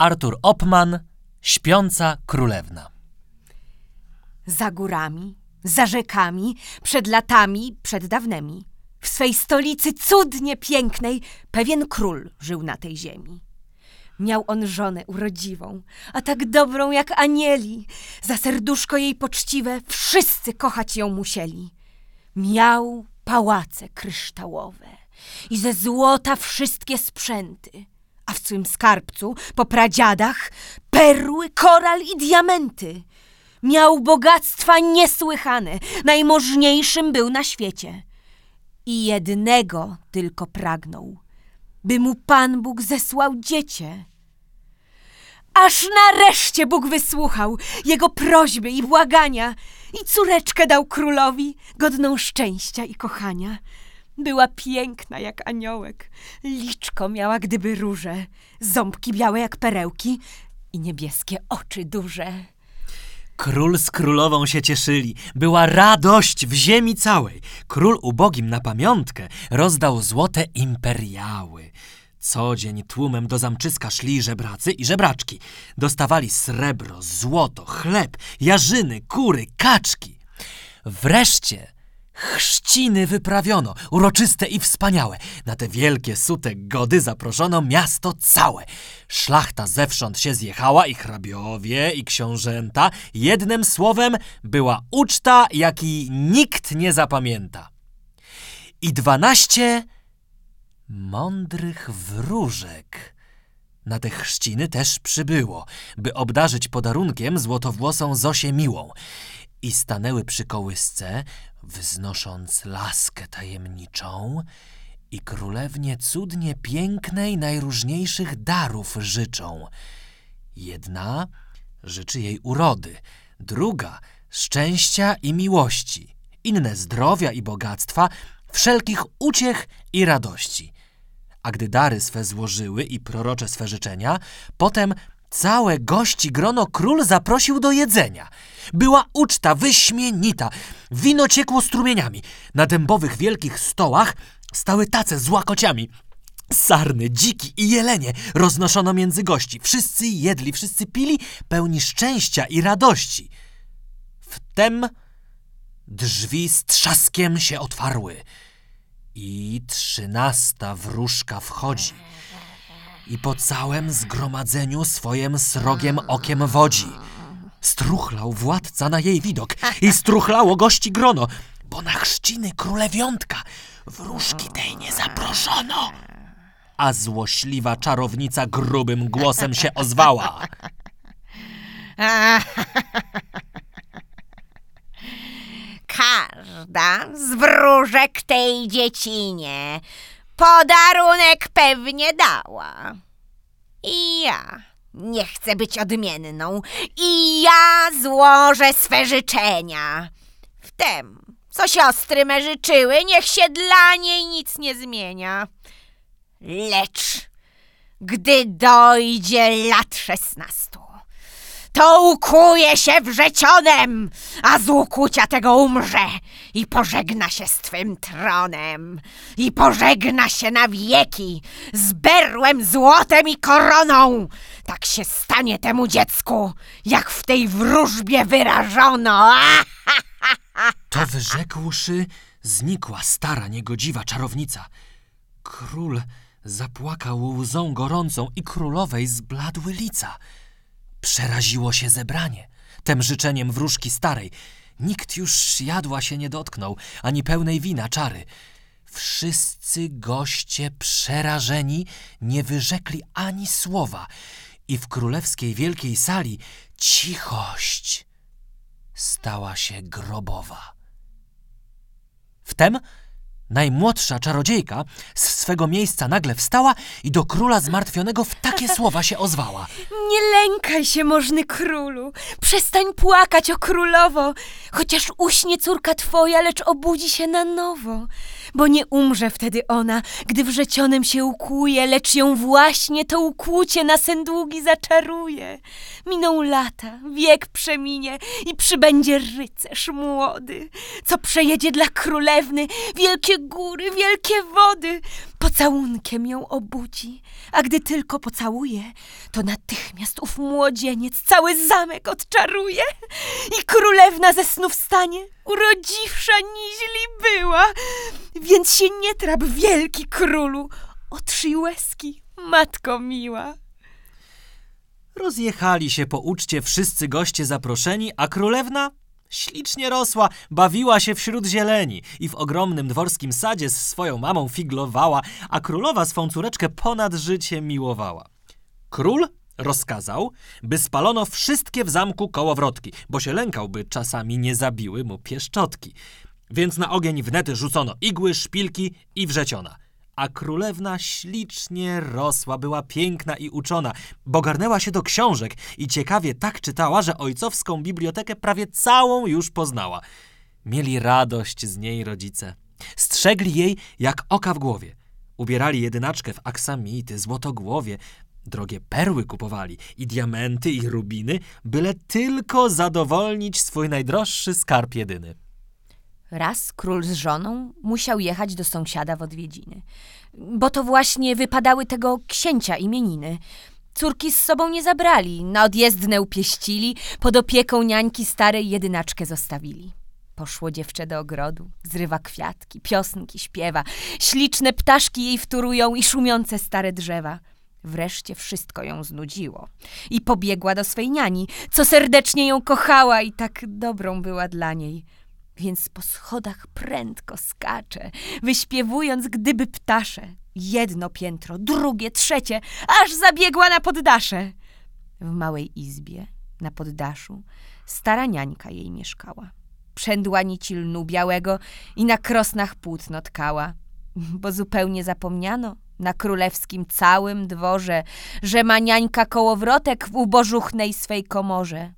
Artur Opman, Śpiąca Królewna. Za górami, za rzekami, przed latami, przed dawnymi. W swej stolicy cudnie pięknej pewien król żył na tej ziemi. Miał on żonę urodziwą, a tak dobrą jak anieli. Za serduszko jej poczciwe wszyscy kochać ją musieli. Miał pałace kryształowe i ze złota wszystkie sprzęty, a w swym skarbcu po pradziadach perły, koral i diamenty. Miał bogactwa niesłychane, najmożniejszym był na świecie. I jednego tylko pragnął, by mu Pan Bóg zesłał dziecię. Aż nareszcie Bóg wysłuchał jego prośby i błagania i córeczkę dał królowi, godną szczęścia i kochania. Była piękna jak aniołek, liczko miała gdyby róże, ząbki białe jak perełki i niebieskie oczy duże. Król z królową się cieszyli. Była radość w ziemi całej. Król ubogim na pamiątkę rozdał złote imperiały. Co dzień tłumem do zamczyska szli żebracy i żebraczki. Dostawali srebro, złoto, chleb, jarzyny, kury, kaczki. Wreszcie chrzciny wyprawiono, uroczyste i wspaniałe. Na te wielkie sutek gody zaproszono miasto całe. Szlachta zewsząd się zjechała i hrabiowie, i książęta. Jednym słowem była uczta, jakiej nikt nie zapamięta. I dwanaście mądrych wróżek. Na te chrzciny też przybyło, by obdarzyć podarunkiem złotowłosą Zosię miłą. I stanęły przy kołysce, wznosząc laskę tajemniczą, i królewnie cudnie pięknej najróżniejszych darów życzą. Jedna życzy jej urody, druga szczęścia i miłości, inne zdrowia i bogactwa, wszelkich uciech i radości. A gdy dary swe złożyły i prorocze swe życzenia, potem całe gości grono król zaprosił do jedzenia. Była uczta wyśmienita, wino ciekło strumieniami. Na dębowych wielkich stołach stały tace z łakociami. Sarny, dziki i jelenie roznoszono między gości. Wszyscy jedli, wszyscy pili, pełni szczęścia i radości. Wtem drzwi z trzaskiem się otwarły. I trzynasta wróżka wchodzi i po całym zgromadzeniu swoim srogiem okiem wodzi. Struchlał władca na jej widok i struchlało gości grono, bo na chrzciny królewiątka wróżki tej nie zaproszono. A złośliwa czarownica grubym głosem się ozwała. Każda z wróżek tej dziecinie podarunek pewnie dała. I ja nie chcę być odmienną. I ja złożę swe życzenia. Wtem, co siostry me życzyły, niech się dla niej nic nie zmienia. Lecz gdy dojdzie lat szesnastu, to ukuje się wrzecionem, a z ukucia tego umrze i pożegna się z twym tronem i pożegna się na wieki z berłem, złotem i koroną. Tak się stanie temu dziecku, jak w tej wróżbie wyrażono. To wyrzekłszy, znikła stara, niegodziwa czarownica. Król zapłakał łzą gorącą i królowej zbladły lica. Przeraziło się zebranie, tem życzeniem wróżki starej. Nikt już jadła się nie dotknął, ani pełnej wina czary. Wszyscy goście przerażeni nie wyrzekli ani słowa i w królewskiej wielkiej sali cichość stała się grobowa. Wtem najmłodsza czarodziejka z swego miejsca nagle wstała i do króla zmartwionego w takie słowa się ozwała. Nie lękaj się, możny królu. Przestań płakać o królowo. Chociaż uśnie córka twoja, lecz obudzi się na nowo. Bo nie umrze wtedy ona, gdy wrzecionem się ukłuje, lecz ją właśnie to ukłucie na sen długi zaczaruje. Miną lata, wiek przeminie i przybędzie rycerz młody, co przejedzie dla królewny wielkie góry, wielkie wody. Pocałunkiem ją obudzi, a gdy tylko pocałuje, to natychmiast ów młodzieniec cały zamek odczaruje i królewna ze snu wstanie, urodziwsza niźli była, więc się nie trap wielki królu, otrzyj łezki, matko miła. Rozjechali się po uczcie wszyscy goście zaproszeni, a królewna ślicznie rosła, bawiła się wśród zieleni i w ogromnym dworskim sadzie z swoją mamą figlowała, a królowa swą córeczkę ponad życie miłowała. Król rozkazał, by spalono wszystkie w zamku kołowrotki, bo się lękał, by czasami nie zabiły mu pieszczotki. Więc na ogień wnet rzucono igły, szpilki i wrzeciona – a królewna ślicznie rosła, była piękna i uczona, bo garnęła się do książek i ciekawie tak czytała, że ojcowską bibliotekę prawie całą już poznała. Mieli radość z niej rodzice. Strzegli jej jak oka w głowie. Ubierali jedynaczkę w aksamity, złotogłowie, drogie perły kupowali i diamenty i rubiny, byle tylko zadowolnić swój najdroższy skarb jedyny. Raz król z żoną musiał jechać do sąsiada w odwiedziny, bo to właśnie wypadały tego księcia imieniny. Córki z sobą nie zabrali, na odjezdne upieścili, pod opieką niańki starej jedynaczkę zostawili. Poszło dziewczę do ogrodu, zrywa kwiatki, piosnki śpiewa, śliczne ptaszki jej wturują i szumiące stare drzewa. Wreszcie wszystko ją znudziło i pobiegła do swej niani, co serdecznie ją kochała i tak dobrą była dla niej więc po schodach prędko skacze, wyśpiewując gdyby ptasze. Jedno piętro, drugie, trzecie, aż zabiegła na poddasze. W małej izbie, na poddaszu, stara niańka jej mieszkała. Przędła nici lnu białego i na krosnach płótno tkała, bo zupełnie zapomniano na królewskim całym dworze, że ma niańka kołowrotek w ubożuchnej swej komorze.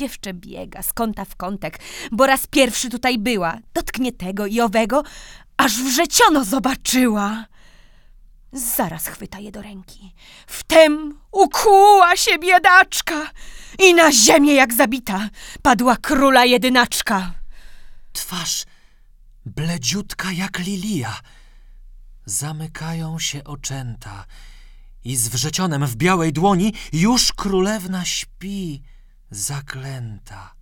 Dziewczę biega z kąta w kątek, bo raz pierwszy tutaj była. Dotknie tego i owego, aż wrzeciono zobaczyła. Zaraz chwyta je do ręki. Wtem ukłuła się biedaczka i na ziemię jak zabita padła króla jedynaczka. Twarz bledziutka jak lilia. Zamykają się oczęta i z wrzecionem w białej dłoni już królewna śpi zaklęta.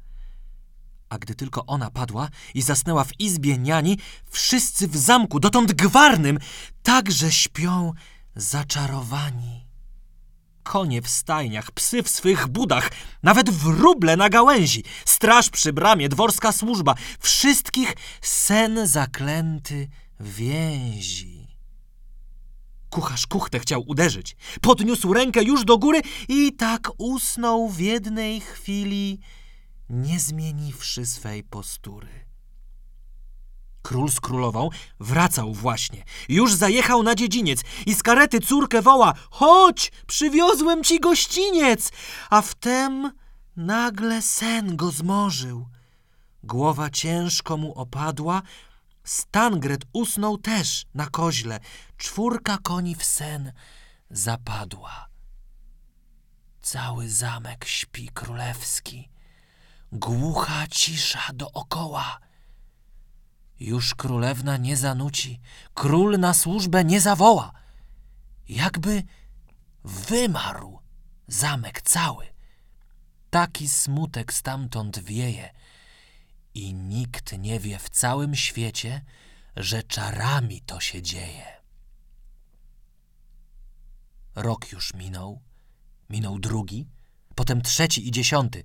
A gdy tylko ona padła i zasnęła w izbie niani, wszyscy w zamku, dotąd gwarnym, także śpią zaczarowani. Konie w stajniach, psy w swych budach, nawet wróble na gałęzi, straż przy bramie, dworska służba, wszystkich sen zaklęty więzi. Kucharz kuchtę chciał uderzyć. Podniósł rękę już do góry i tak usnął w jednej chwili, nie zmieniwszy swej postury. Król z królową wracał właśnie. Już zajechał na dziedziniec i z karety córkę woła: Chodź, przywiozłem ci gościniec! A wtem nagle sen go zmorzył. Głowa ciężko mu opadła, Stangret usnął też na koźle. Czwórka koni w sen zapadła. Cały zamek śpi królewski. Głucha cisza dookoła. Już królewna nie zanuci, król na służbę nie zawoła. Jakby wymarł zamek cały. Taki smutek stamtąd wieje – i nikt nie wie w całym świecie, że czarami to się dzieje. Rok już minął, minął drugi, potem trzeci i dziesiąty.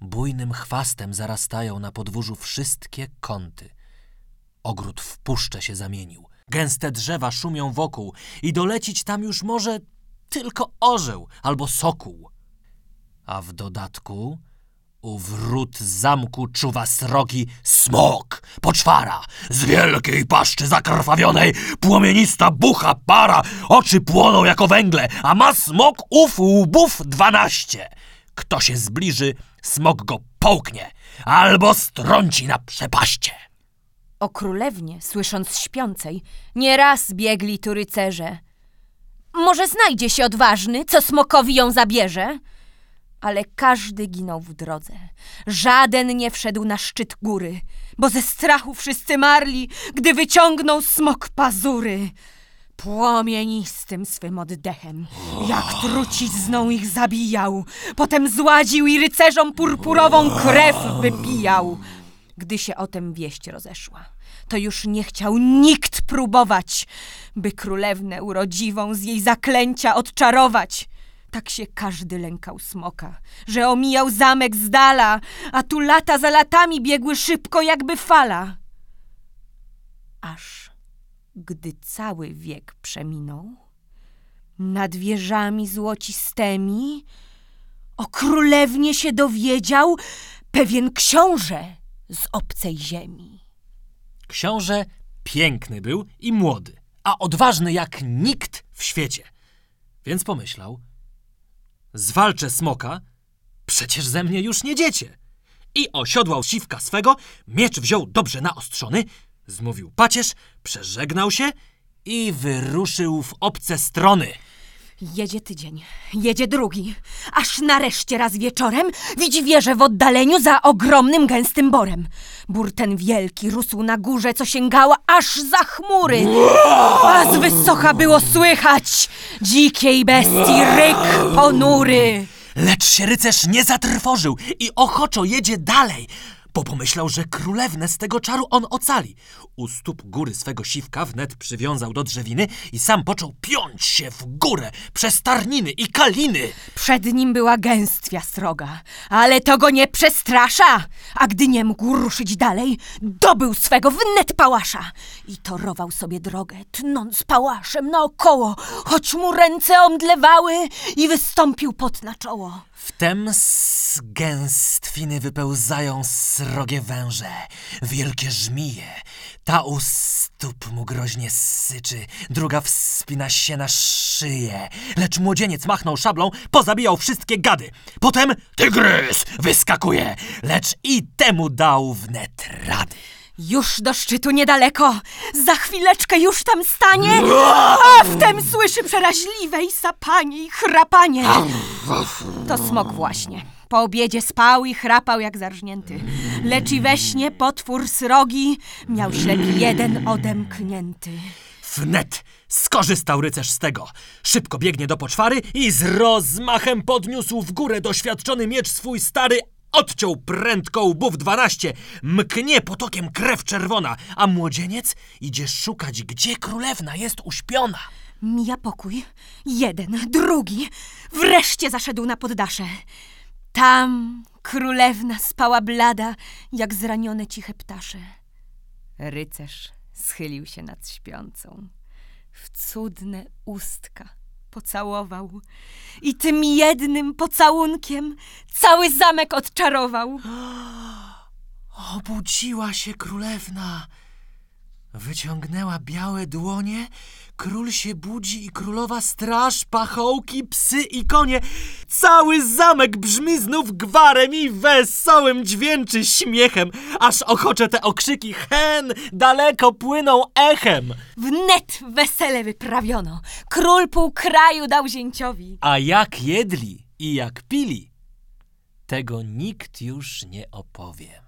Bujnym chwastem zarastają na podwórzu wszystkie kąty. Ogród w puszczę się zamienił. Gęste drzewa szumią wokół i dolecić tam już może tylko orzeł albo sokół. A w dodatku u wrót zamku czuwa srogi smok, poczwara, z wielkiej paszczy zakrwawionej, płomienista bucha para, oczy płoną jako węgle, a ma smok ów łbów dwanaście. Kto się zbliży, smok go połknie albo strąci na przepaście. O królewnie, słysząc śpiącej, nieraz biegli tu rycerze. Może znajdzie się odważny, co smokowi ją zabierze? Ale każdy ginął w drodze. Żaden nie wszedł na szczyt góry, bo ze strachu wszyscy marli, gdy wyciągnął smok pazury. Płomienistym swym oddechem, jak trucizną ich zabijał, potem zładził i rycerzom purpurową krew wypijał. Gdy się o tem wieść rozeszła, to już nie chciał nikt próbować, by królewnę urodziwą z jej zaklęcia odczarować. Tak się każdy lękał smoka, że omijał zamek z dala, a tu lata za latami biegły szybko jakby fala. Aż gdy cały wiek przeminął, nad wieżami złocistemi o królewnie się dowiedział pewien książę z obcej ziemi. Książę piękny był i młody, a odważny jak nikt w świecie. Więc pomyślał: Zwalczę smoka, przecież ze mnie już nie dziecię. I osiodłał siwka swego, miecz wziął dobrze naostrzony, zmówił pacierz, przeżegnał się i wyruszył w obce strony. Jedzie tydzień, jedzie drugi, aż nareszcie raz wieczorem widzi wieżę w oddaleniu za ogromnym, gęstym borem. Bór ten wielki rósł na górze, co sięgała aż za chmury. A z wysoka było słychać dzikiej bestii ryk ponury. Lecz się rycerz nie zatrwożył i ochoczo jedzie dalej, bo pomyślał, że królewnę z tego czaru on ocali. U stóp góry swego siwka wnet przywiązał do drzewiny i sam począł piąć się w górę przez tarniny i kaliny. Przed nim była gęstwia sroga, ale to go nie przestrasza. A gdy nie mógł ruszyć dalej, dobył swego wnet pałasza i torował sobie drogę, tnąc pałaszem naokoło, choć mu ręce omdlewały i wystąpił pot na czoło. Wtem z gęstwiny wypełzają srogie węże, wielkie żmije. Ta u stóp mu groźnie syczy, druga wspina się na szyję. Lecz młodzieniec machnął szablą, pozabijał wszystkie gady. Potem tygrys wyskakuje, lecz i temu dał wnet rady. Już do szczytu niedaleko, za chwileczkę już tam stanie, a wtem słyszy przeraźliwe i sapanie i chrapanie. To smok właśnie. Po obiedzie spał i chrapał jak zarżnięty. Lecz i we śnie potwór srogi miał ślep jeden odemknięty. Wnet skorzystał rycerz z tego. Szybko biegnie do poczwary i z rozmachem podniósł w górę doświadczony miecz swój stary, odciął prędko łbów dwanaście, mknie potokiem krew czerwona, a młodzieniec idzie szukać, gdzie królewna jest uśpiona. Mija pokój, jeden, drugi, wreszcie zaszedł na poddasze. Tam królewna spała blada, jak zranione ciche ptasze. Rycerz schylił się nad śpiącą. W cudne ustka pocałował i tym jednym pocałunkiem cały zamek odczarował. Obudziła się królewna. Wyciągnęła białe dłonie, król się budzi i królowa straż, pachołki, psy i konie. Cały zamek brzmi znów gwarem i wesołym dźwięczy śmiechem, aż ochocze te okrzyki hen daleko płyną echem. Wnet wesele wyprawiono. Król pół kraju dał zięciowi. A jak jedli i jak pili, tego nikt już nie opowie.